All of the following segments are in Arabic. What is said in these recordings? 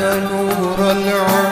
نور العمر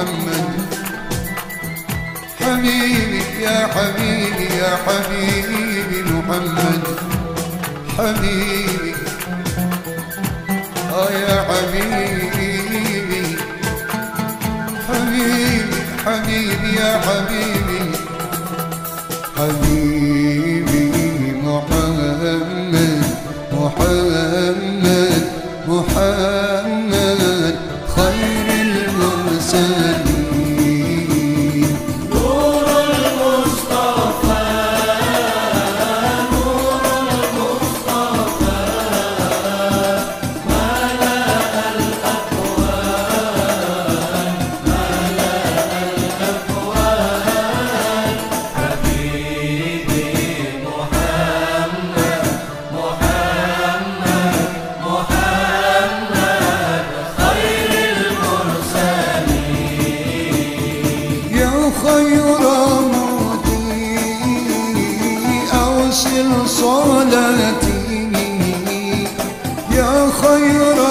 محمد. حبيبي يا حبيبي يا حبيبي محمد. حبيبي. آه يا حبيبي. حبيبي حبيبي يا حبيبي. حبيبي. صلاتي يا خير